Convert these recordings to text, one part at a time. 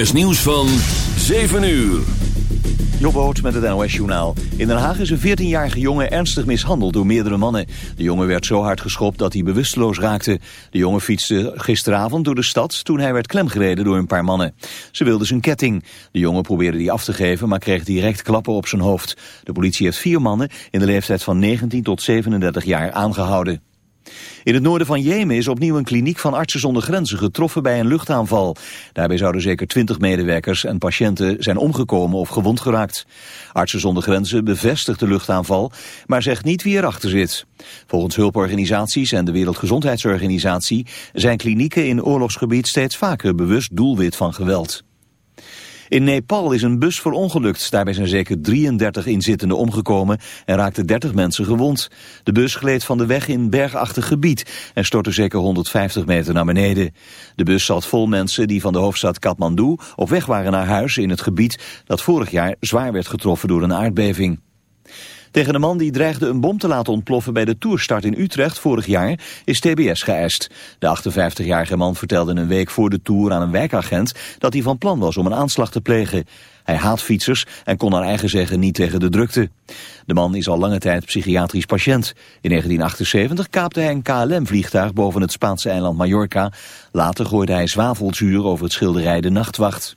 is nieuws van 7 uur. Jobboot met het NOS-journaal. In Den Haag is een 14-jarige jongen ernstig mishandeld door meerdere mannen. De jongen werd zo hard geschopt dat hij bewusteloos raakte. De jongen fietste gisteravond door de stad toen hij werd klemgereden door een paar mannen. Ze wilden zijn ketting. De jongen probeerde die af te geven, maar kreeg direct klappen op zijn hoofd. De politie heeft vier mannen in de leeftijd van 19 tot 37 jaar aangehouden. In het noorden van Jemen is opnieuw een kliniek van artsen zonder grenzen getroffen bij een luchtaanval. Daarbij zouden zeker twintig medewerkers en patiënten zijn omgekomen of gewond geraakt. Artsen zonder grenzen bevestigt de luchtaanval, maar zegt niet wie erachter zit. Volgens hulporganisaties en de Wereldgezondheidsorganisatie zijn klinieken in oorlogsgebied steeds vaker bewust doelwit van geweld. In Nepal is een bus verongelukt. Daarbij zijn zeker 33 inzittenden omgekomen en raakten 30 mensen gewond. De bus gleed van de weg in bergachtig gebied en stortte zeker 150 meter naar beneden. De bus zat vol mensen die van de hoofdstad Kathmandu op weg waren naar huis in het gebied dat vorig jaar zwaar werd getroffen door een aardbeving. Tegen de man die dreigde een bom te laten ontploffen bij de toerstart in Utrecht vorig jaar is TBS geëist. De 58-jarige man vertelde een week voor de tour aan een wijkagent dat hij van plan was om een aanslag te plegen. Hij haat fietsers en kon naar eigen zeggen niet tegen de drukte. De man is al lange tijd psychiatrisch patiënt. In 1978 kaapte hij een KLM-vliegtuig boven het Spaanse eiland Mallorca. Later gooide hij zwavelzuur over het schilderij De Nachtwacht.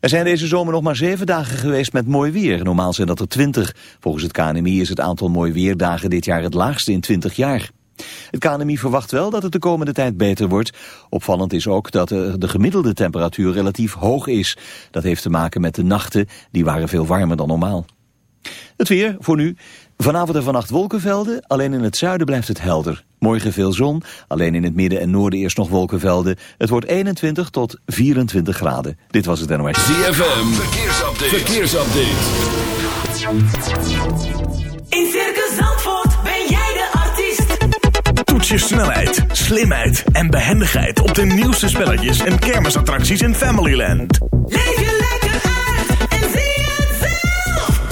Er zijn deze zomer nog maar zeven dagen geweest met mooi weer. Normaal zijn dat er twintig. Volgens het KNMI is het aantal mooi weerdagen dit jaar het laagste in twintig jaar. Het KNMI verwacht wel dat het de komende tijd beter wordt. Opvallend is ook dat de gemiddelde temperatuur relatief hoog is. Dat heeft te maken met de nachten, die waren veel warmer dan normaal. Het weer voor nu. Vanavond en vannacht wolkenvelden, alleen in het zuiden blijft het helder. Morgen veel zon, alleen in het midden en noorden eerst nog wolkenvelden. Het wordt 21 tot 24 graden. Dit was het NOS. ZFM, verkeersupdate. verkeersupdate. In Circus Zandvoort ben jij de artiest. Toets je snelheid, slimheid en behendigheid op de nieuwste spelletjes en kermisattracties in Familyland. Leef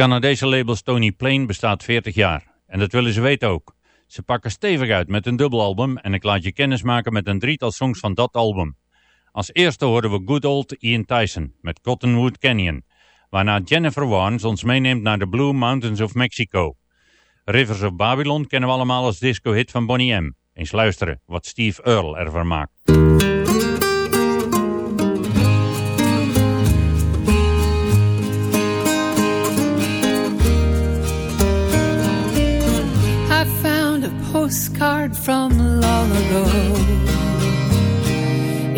Canadese label Stony Plain bestaat 40 jaar. En dat willen ze weten ook. Ze pakken stevig uit met een dubbelalbum en ik laat je kennis maken met een drietal songs van dat album. Als eerste horen we good old Ian Tyson met Cottonwood Canyon, waarna Jennifer Warnes ons meeneemt naar de Blue Mountains of Mexico. Rivers of Babylon kennen we allemaal als disco-hit van Bonnie M. Eens luisteren wat Steve Earle ervan maakt.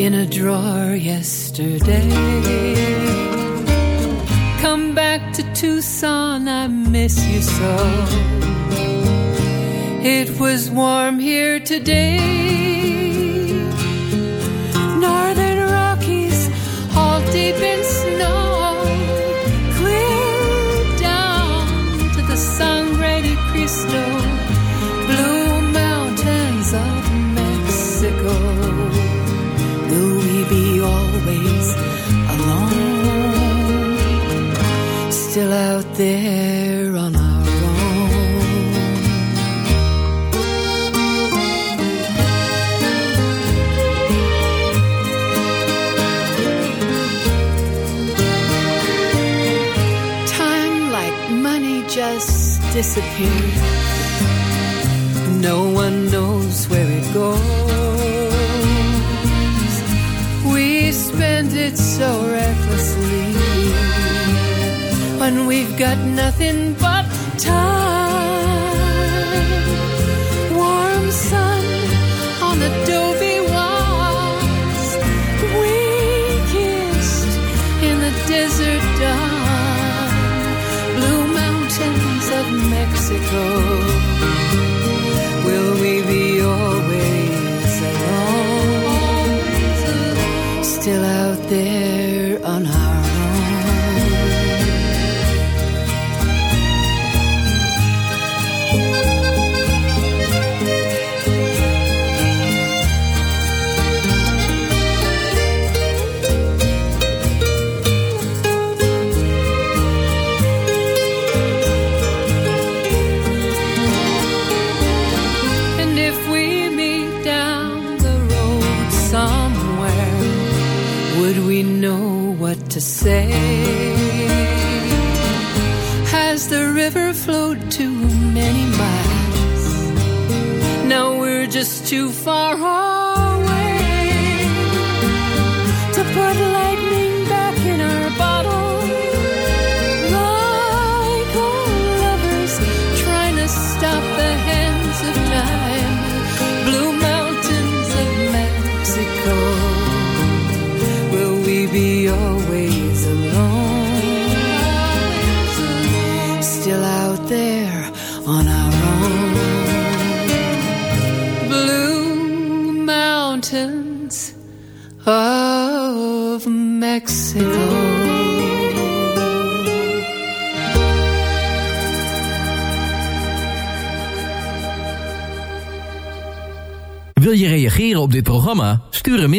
In a drawer yesterday. Come back to Tucson, I miss you so. It was warm here today. Disappears. No one knows where it goes. We spend it so recklessly when we've got nothing but time. Mexico.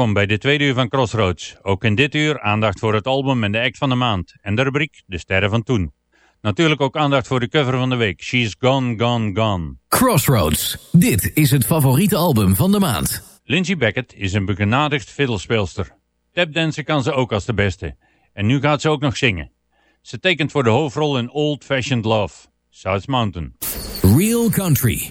Welkom bij de tweede uur van Crossroads. Ook in dit uur aandacht voor het album en de act van de maand. En de rubriek De Sterren van Toen. Natuurlijk ook aandacht voor de cover van de week. She's Gone, Gone, Gone. Crossroads. Dit is het favoriete album van de maand. Lindsay Beckett is een begenadigd fiddlespeelster. Tapdansen kan ze ook als de beste. En nu gaat ze ook nog zingen. Ze tekent voor de hoofdrol in Old Fashioned Love, South Mountain. Real Country.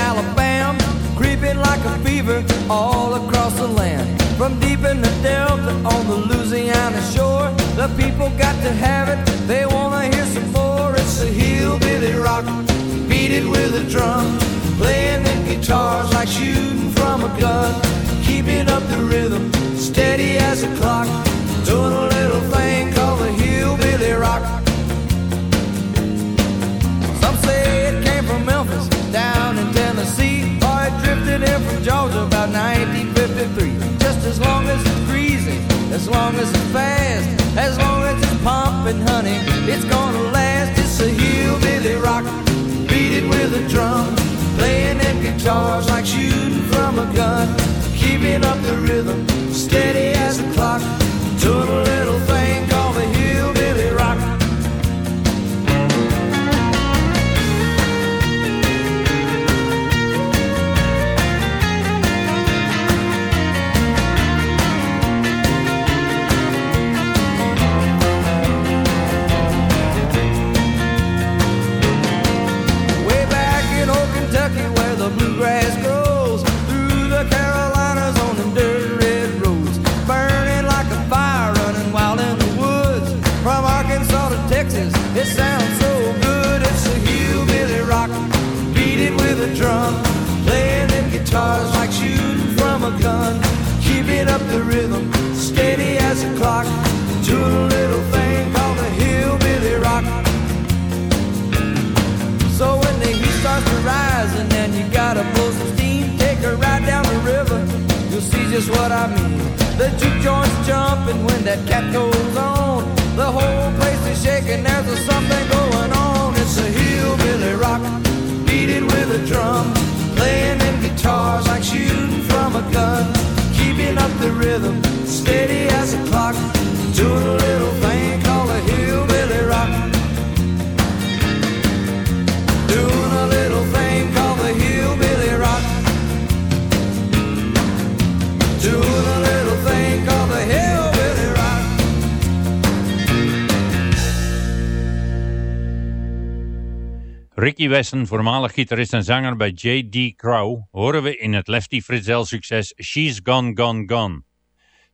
all across the land. From deep in the Delta on the Louisiana shore, the people got to have it. They wanna hear some more. It's a hillbilly rock, beat it with a drum, playing the guitars like shooting from a gun, keeping up the rhythm, steady as a clock, from Georgia about 1953. Just as long as it's greasy, as long as it's fast, as long as it's pumping, honey, it's gonna last. It's a hillbilly rock, beat it with a drum, playing them guitars like shooting from a gun, keeping up the rhythm, steady as a clock, doing a little Texas, it sounds so good. It's a hillbilly rock, beat it with a drum. Playing them guitars like shooting from a gun. Keeping up the rhythm, steady as a clock. Doing a little thing called the hillbilly rock. So when the heat starts to rise and then you gotta pull some steam, take a ride down the river, you'll see just what I mean. The juke joint's jumping when that cat goes on. The whole place is shaking, there's a something going on. It's a hillbilly rock, beat it with a drum, playing them guitars like shooting from a gun, keeping up the rhythm, steady Ricky Wesson, voormalig gitarist en zanger bij J.D. Crow, horen we in het Lefty Frizzell succes She's Gone Gone Gone.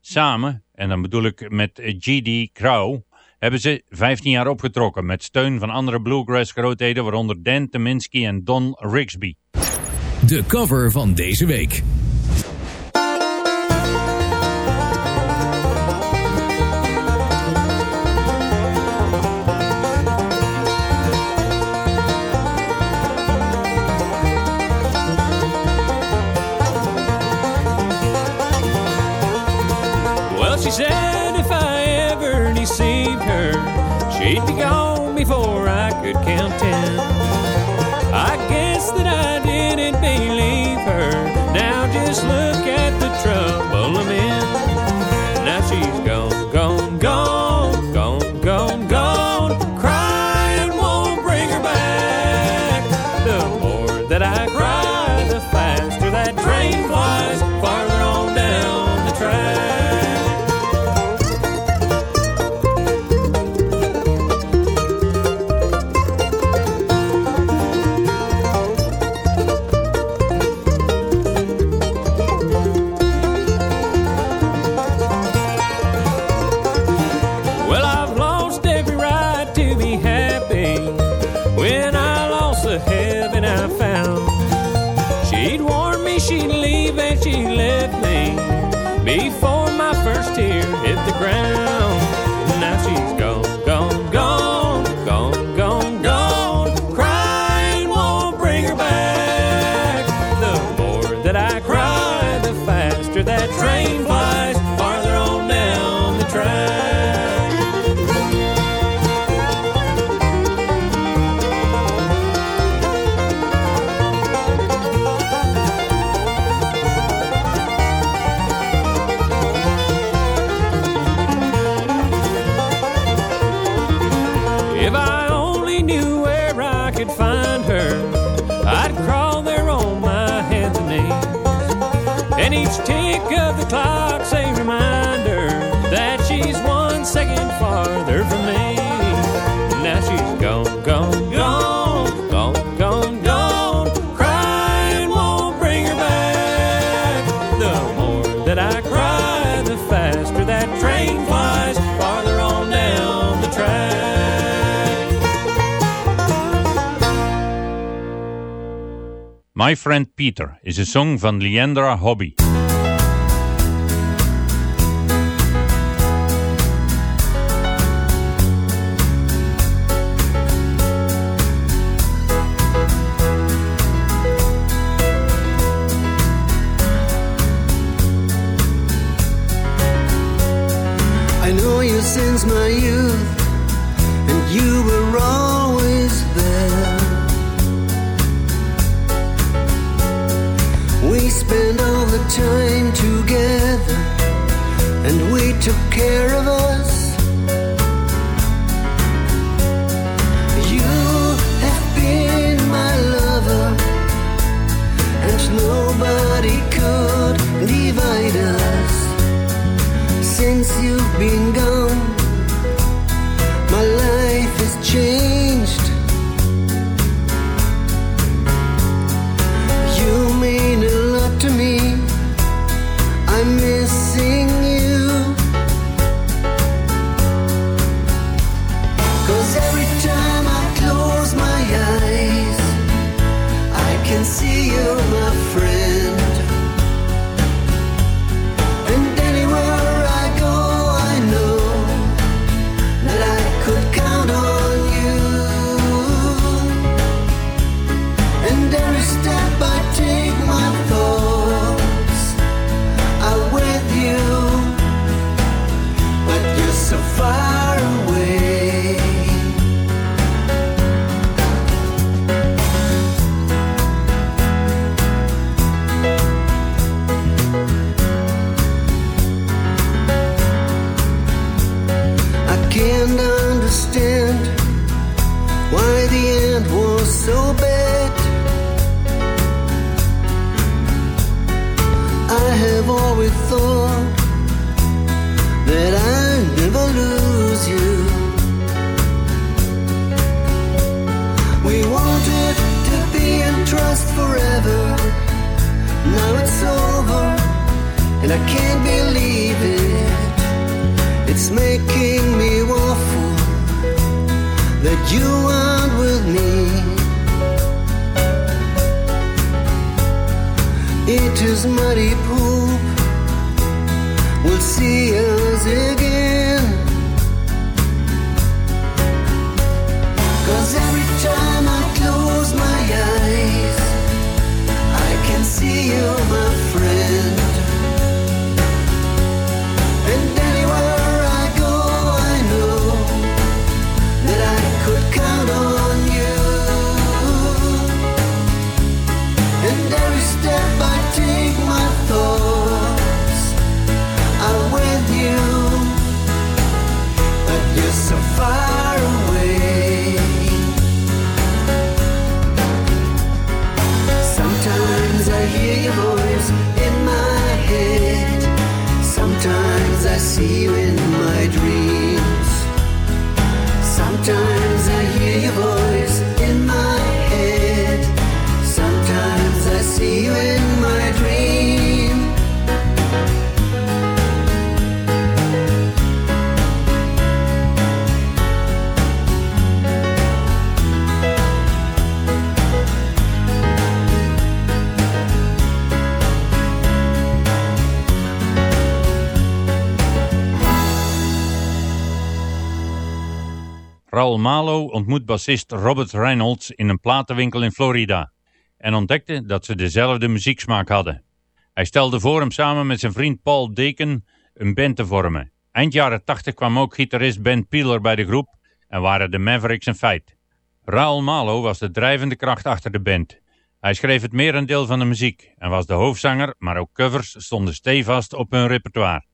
Samen, en dan bedoel ik met G.D. Crow, hebben ze 15 jaar opgetrokken met steun van andere bluegrass grootheden, waaronder Dan Teminski en Don Rigsby. De cover van deze week. She said if I ever deceived her, she'd be gone before I could count ten. I guess that I didn't believe her. Now just look at the trouble I'm in. My Friend Peter is een song van Leandra Hobby. Raul Malo ontmoet bassist Robert Reynolds in een platenwinkel in Florida en ontdekte dat ze dezelfde muzieksmaak hadden. Hij stelde voor hem samen met zijn vriend Paul Deken een band te vormen. Eind jaren 80 kwam ook gitarist Ben Peeler bij de groep en waren de Mavericks een feit. Raul Malo was de drijvende kracht achter de band. Hij schreef het merendeel van de muziek en was de hoofdzanger, maar ook covers stonden stevast op hun repertoire.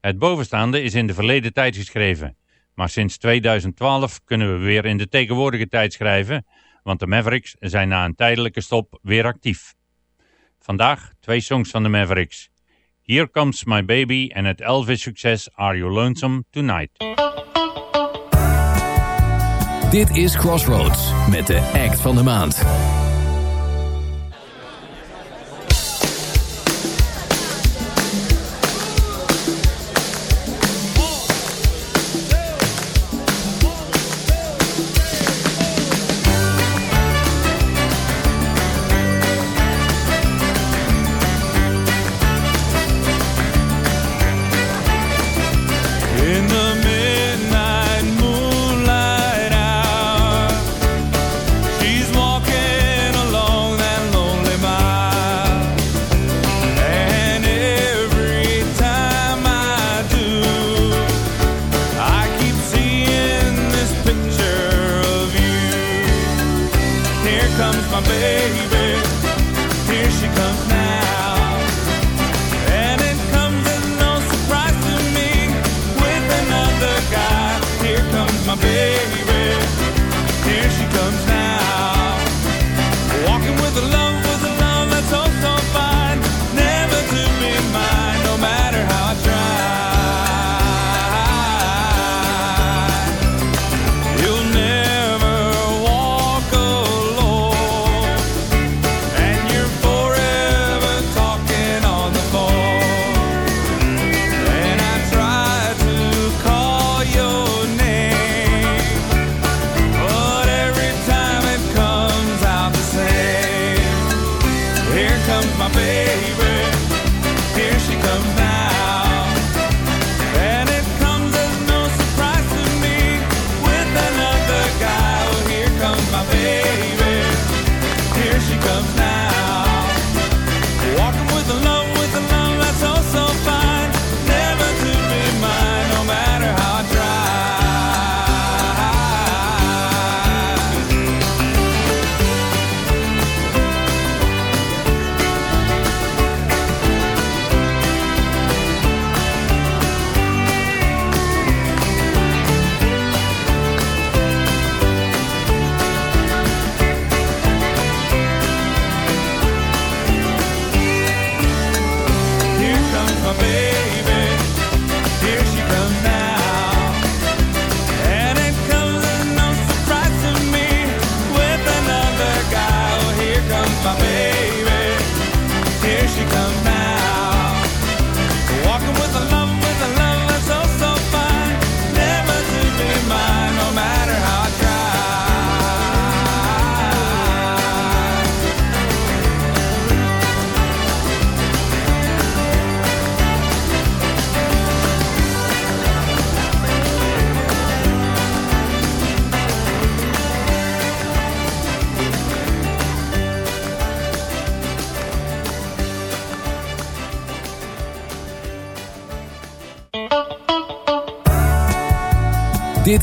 Het bovenstaande is in de verleden tijd geschreven, maar sinds 2012 kunnen we weer in de tegenwoordige tijd schrijven, want de Mavericks zijn na een tijdelijke stop weer actief. Vandaag twee songs van de Mavericks. Here Comes My Baby en het Elvis-succes Are You Lonesome Tonight. Dit is Crossroads met de act van de maand.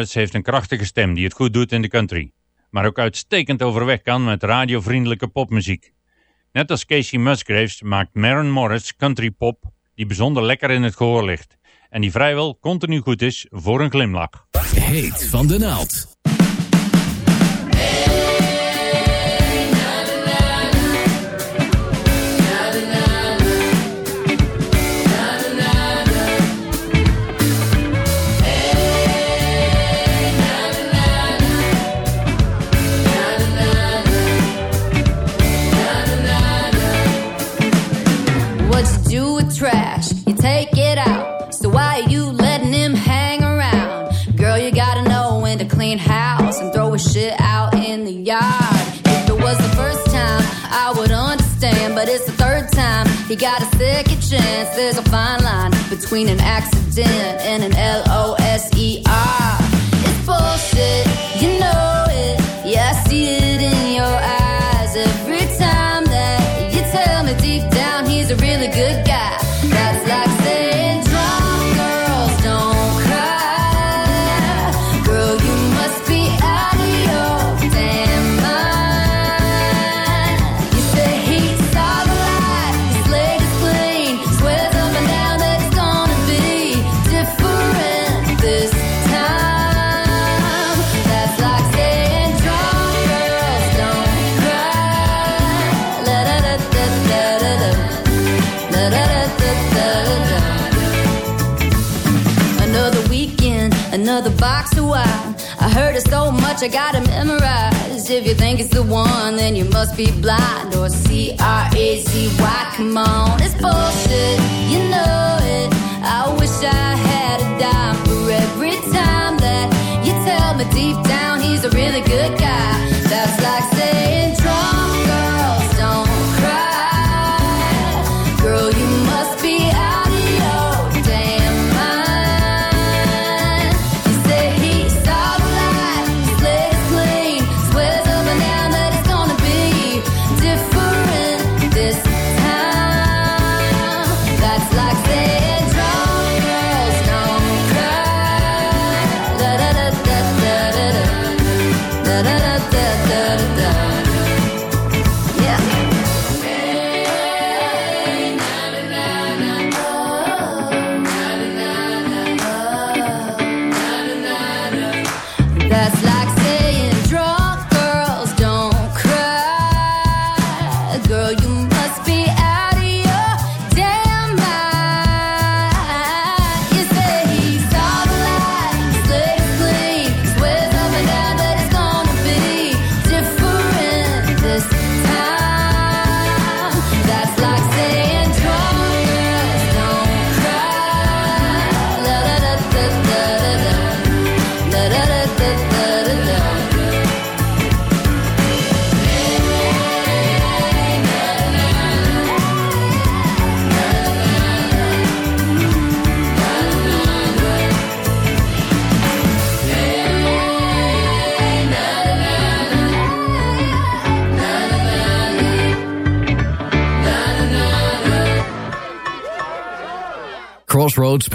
Morris heeft een krachtige stem die het goed doet in de country, maar ook uitstekend overweg kan met radiovriendelijke popmuziek. Net als Casey Musgraves maakt Maren Morris country pop die bijzonder lekker in het gehoor ligt en die vrijwel continu goed is voor een glimlach. Heet van de naald. But it's the third time. He got a second chance. There's a fine line between an accident and an L O S E much I gotta memorize. If you think it's the one, then you must be blind or C R A Z Y. Come on, it's bullshit, you know it. I wish I had a dime for every time that you tell me deep down he's a really good guy.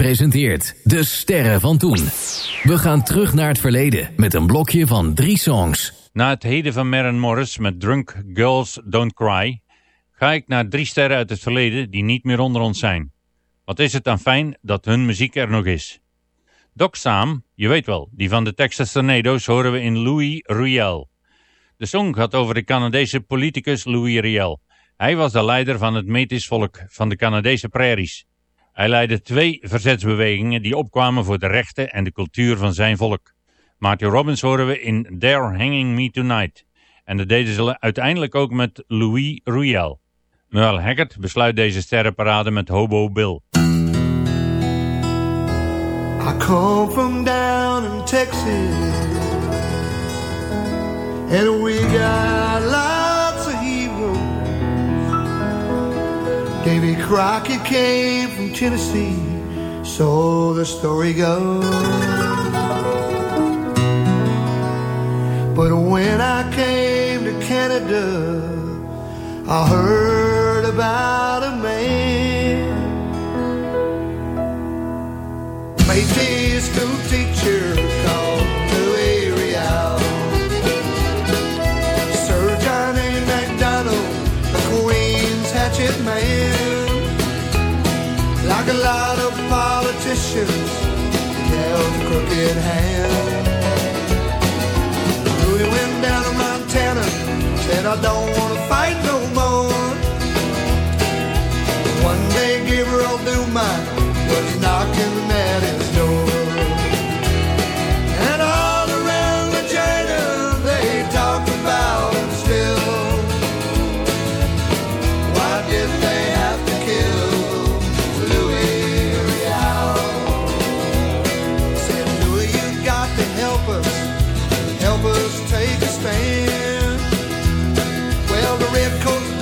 Presenteert De Sterren van Toen. We gaan terug naar het verleden met een blokje van drie songs. Na het heden van Maren Morris met Drunk Girls Don't Cry ga ik naar drie sterren uit het verleden die niet meer onder ons zijn. Wat is het dan fijn dat hun muziek er nog is. Doc Sam, je weet wel, die van de Texas Tornadoes horen we in Louis Riel. De song gaat over de Canadese politicus Louis Riel. Hij was de leider van het Métis-volk van de Canadese prairies. Hij leidde twee verzetsbewegingen die opkwamen voor de rechten en de cultuur van zijn volk. Marty Robbins horen we in They're Hanging Me Tonight. En dat deden ze uiteindelijk ook met Louis Riel. Merle Haggard besluit deze sterrenparade met Hobo Bill. I come from down in Texas, and we got Davy Crockett came from Tennessee, so the story goes. But when I came to Canada, I heard about a man. Métis school teacher crooked hand. Louis went down to Montana, said I don't want to fight no more. One day Gabriel Dumont was knocking Well, the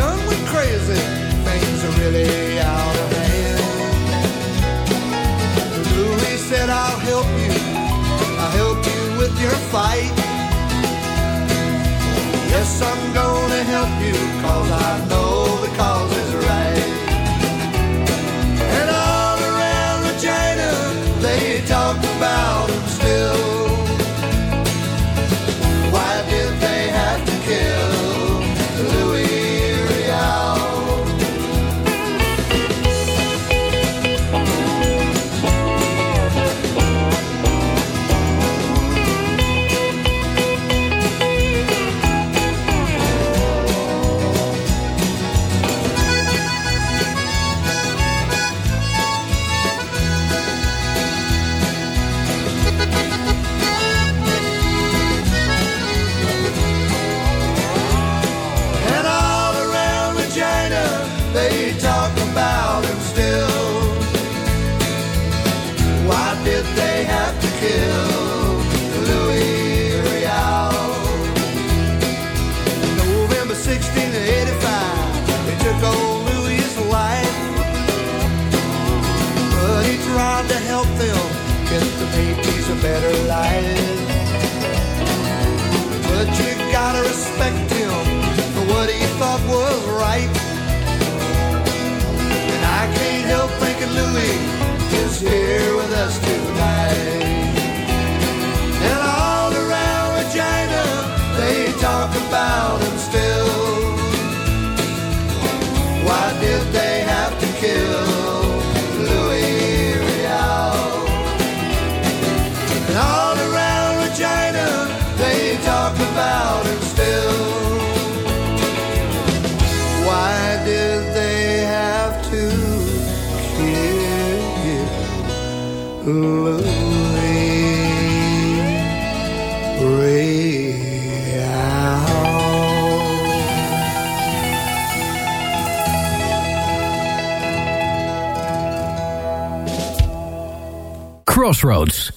Louis is here with us tonight. And all around Regina, they talk about him still. Why did they have to kill Crossroads.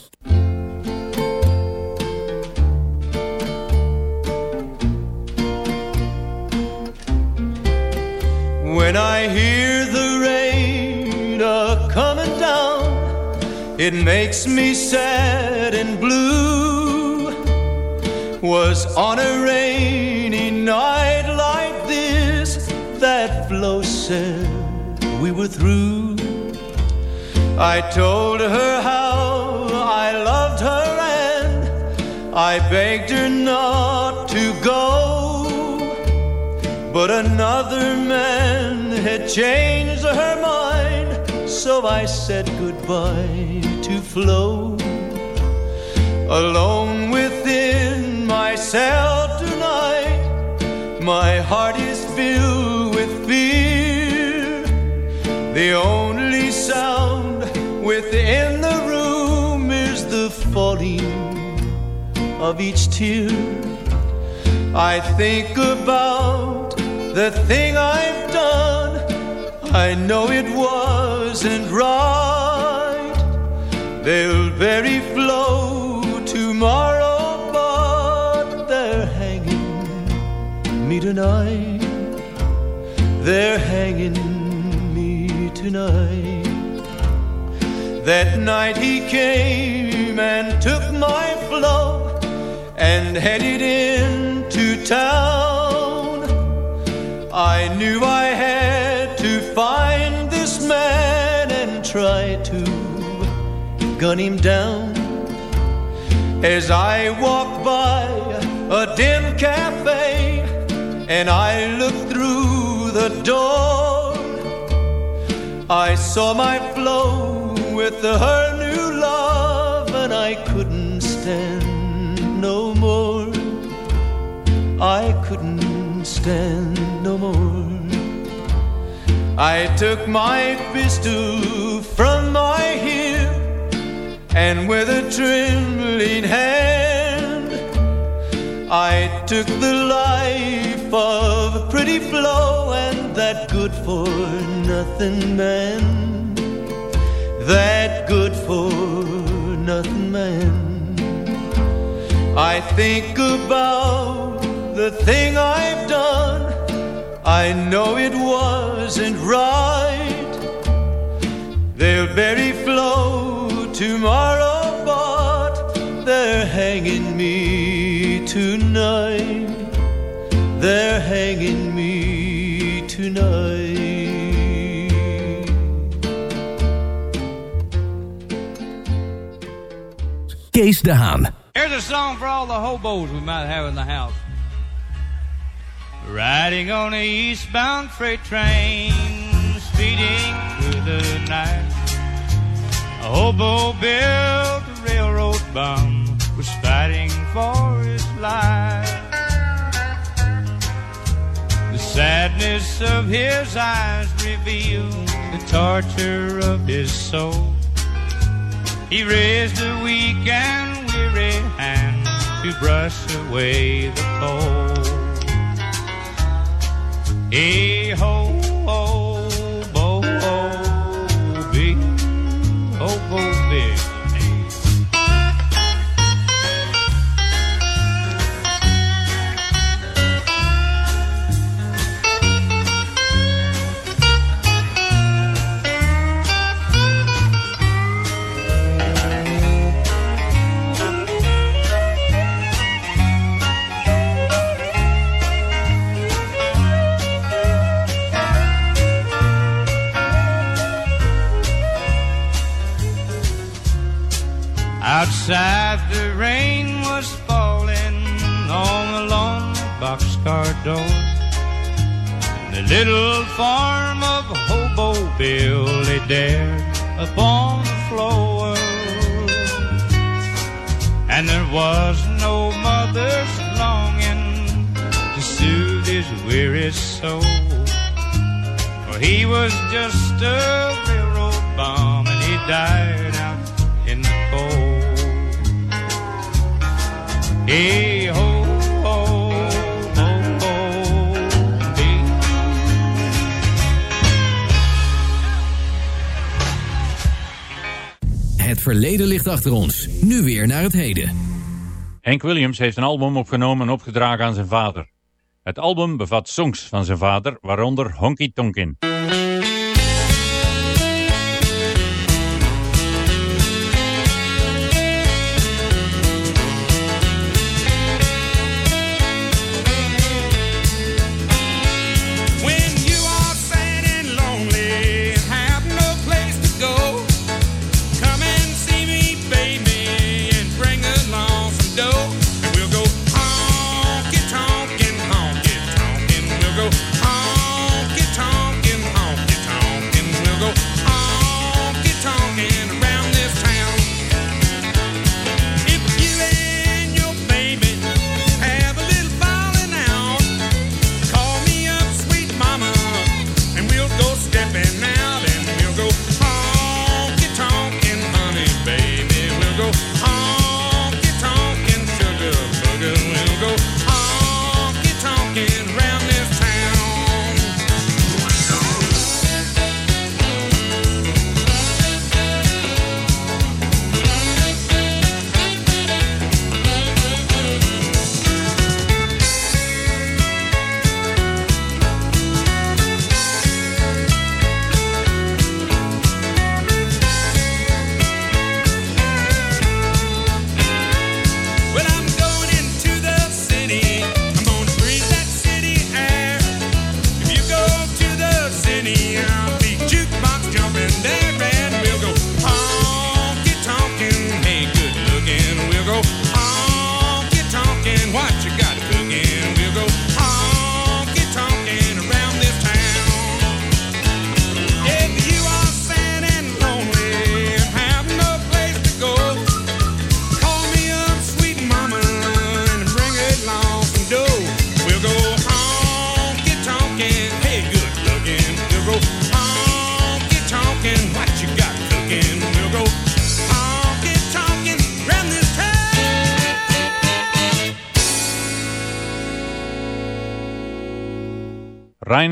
When I hear the rain a coming down, it makes me sad and blue. Was on a rainy night like this that Flo said we were through. I told her how I begged her not to go. But another man had changed her mind, so I said goodbye to Flo. Alone within myself tonight, my heart is filled with fear. The only sound within the room is the falling of each tear. I think about the thing I've done. I know it wasn't right. They'll bury Flo tomorrow, but they're hanging me tonight. They're hanging me tonight. That night he came and took my and headed into town. I knew I had to find this man and try to gun him down. As I walk by a dim cafe and I look through the door, I saw my Flo with her new love and I couldn't I couldn't stand no more. I took my pistol from my hip and with a trembling hand I took the life of a pretty Flo and that good for nothing man. That good for nothing man. I think about the thing I've done. I know it wasn't right. They'll bury Flo tomorrow, but they're hanging me tonight. They're hanging me tonight. Case de Haan. Here's a song for all the hobos we might have in the house. Riding on a eastbound freight train, speeding through the night. A hobo built a railroad bum, was fighting for his life. The sadness of his eyes revealed the torture of his soul. He raised a weak and weary hand to brush away the cold. Hey ho, Outside the rain was falling on the lonely boxcar door. The little farm of Hobo Bill lay there upon the floor. And there was no mother's longing to soothe his weary soul. For he was just a railroad bum and he died Ho. Het verleden ligt achter ons. Nu weer naar het heden. Hank Williams heeft een album opgenomen en opgedragen aan zijn vader. Het album bevat songs van zijn vader, waaronder Honky Tonkin.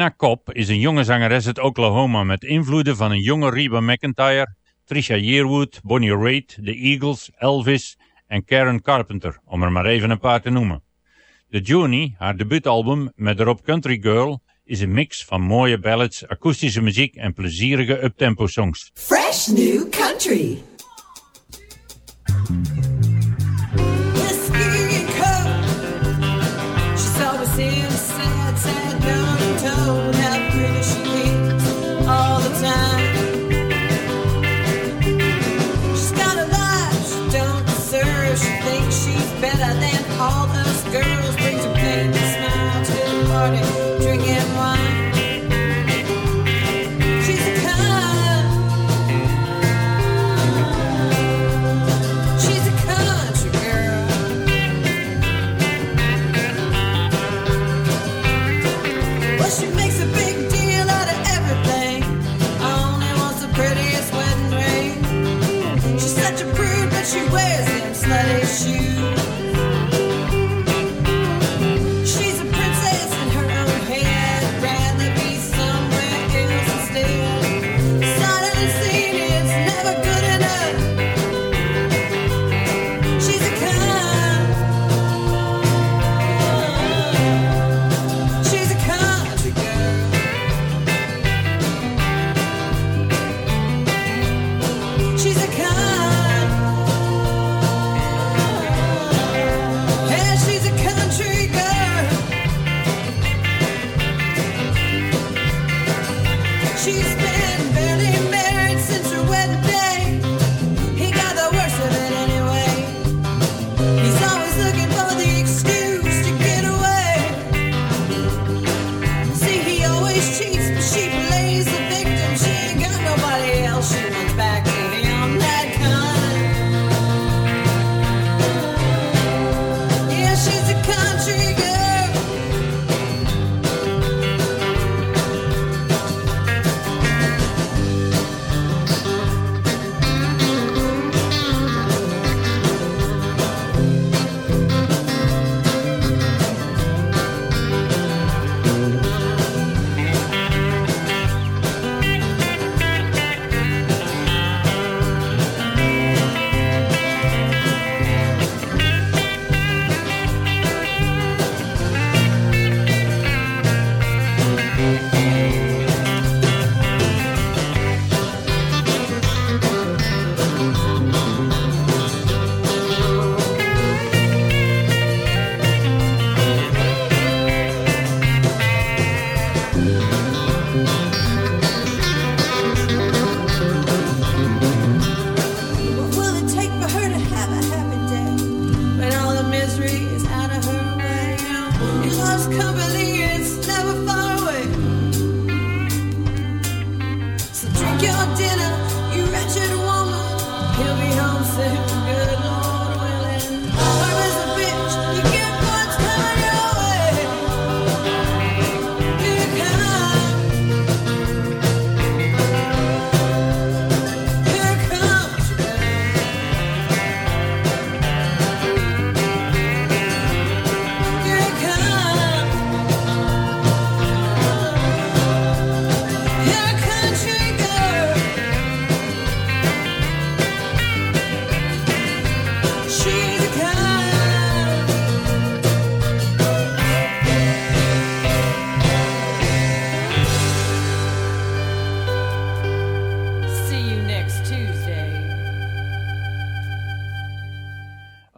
Kop is een jonge zangeres uit Oklahoma met invloeden van een jonge Reba McIntyre, Trisha Yearwood, Bonnie Raitt, The Eagles, Elvis en Karen Carpenter, om er maar even een paar te noemen. The Journey, haar debuutalbum met erop Country Girl, is een mix van mooie ballads, akoestische muziek en plezierige uptempo songs. Fresh New Country.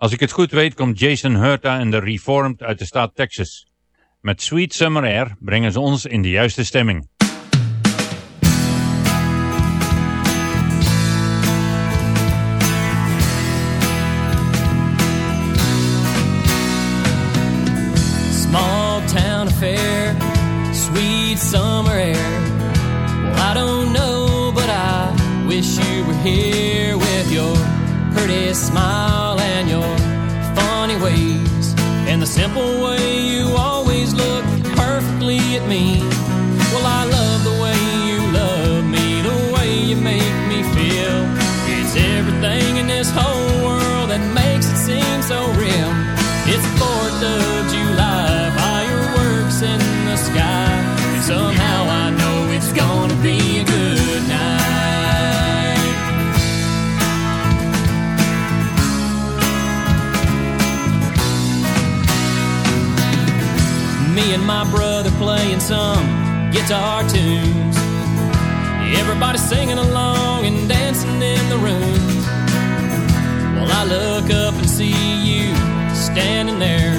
Als ik het goed weet komt Jason Herta en de Reformed uit de staat Texas. Met Sweet Summer Air brengen ze ons in de juiste stemming. people guitar tunes. Everybody singing along and dancing in the room. Well, I look up and see you standing there,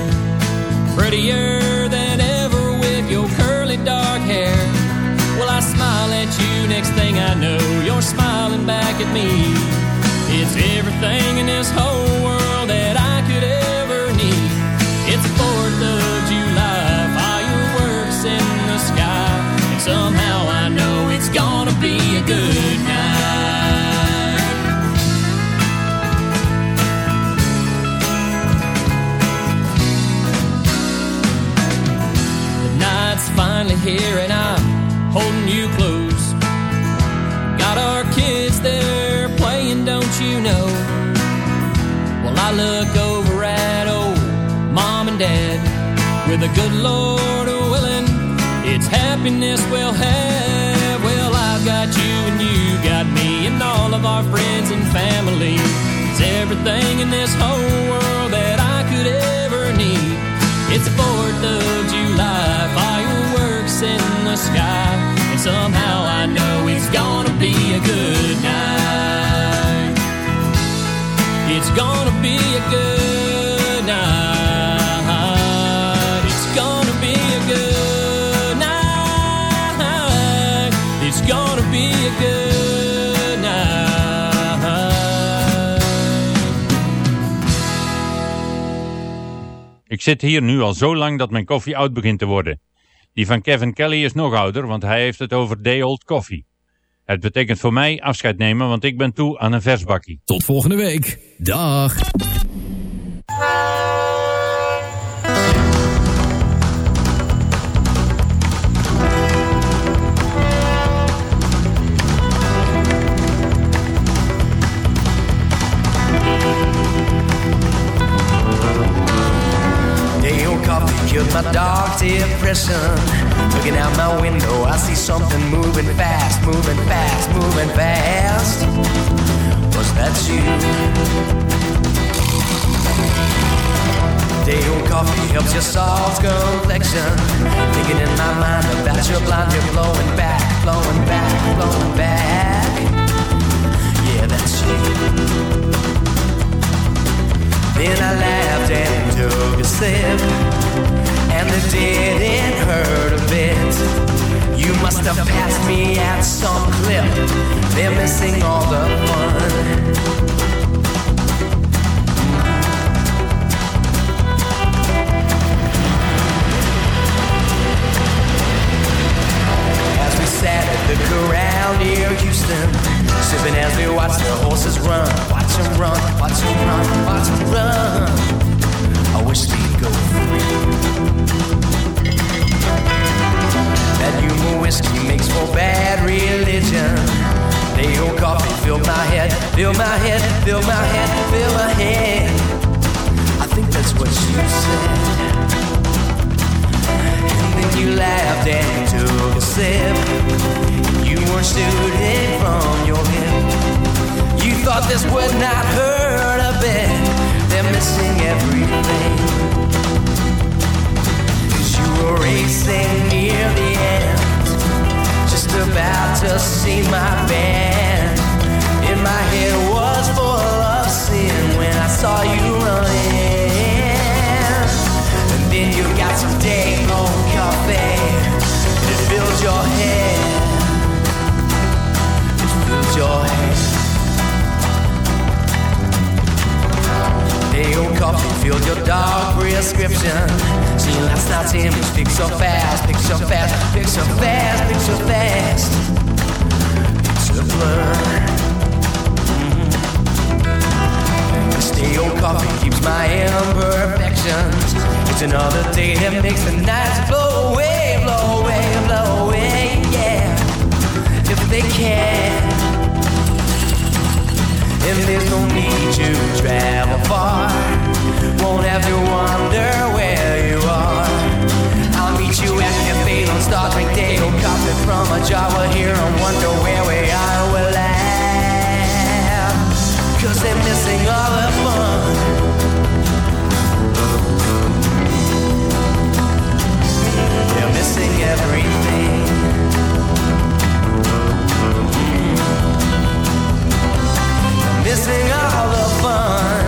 prettier than ever with your curly dark hair. Well, I smile at you, next thing I know, you're smiling back at me. It's everything in this whole world that I with a good Lord willing. It's happiness we'll have. Well, I've got you and you got me and all of our friends and family. It's everything in this whole world that I could ever need. It's the 4th of July, fireworks in the sky. And somehow I know it's gonna be a good night. It's gonna be a good zit hier nu al zo lang dat mijn koffie oud begint te worden. Die van Kevin Kelly is nog ouder, want hij heeft het over day old coffee. Het betekent voor mij afscheid nemen, want ik ben toe aan een versbakkie. Tot volgende week. Dag. Killed my dark depression. Looking out my window, I see something moving fast, moving fast, moving fast. Was that you? Day old coffee helps your soft complexion. Thinking in my mind about your blonde hair blowing back, blowing back, blowing back. Yeah, that's you. Then I laughed and took a sip, and it didn't hurt a bit. You must have passed me at some clip. They're missing all the fun. As we sat at the corral near Houston, sipping as we watched the horses run, watch them run, watch them run, watch them run. I wish they'd go free. That Yuma whiskey makes for bad religion. Day old coffee filled my head, filled my head, filled my head, filled my head. I think that's what you said. Then you laughed and took a sip. You weren't shooting from your hip. You thought this would not hurt a bit. They're missing everything. Cause you were racing near the end. Just about to see my band. Dog prescription. See last night's image, pick so fast, pick so fast, pick so fast, pick so fast. A blur. Mhm. This coffee keeps my imperfections. It's another day that makes the nights blow away, blow away, blow away, yeah. If they can. And there's no need to travel far. Won't have to wonder where you are. I'll meet you at cafe on Star Trek Day. Coffee from a jar. We'll hear and wonder where we are. We'll laugh. Cause they're missing all the fun. They're missing everything. Missing all the fun.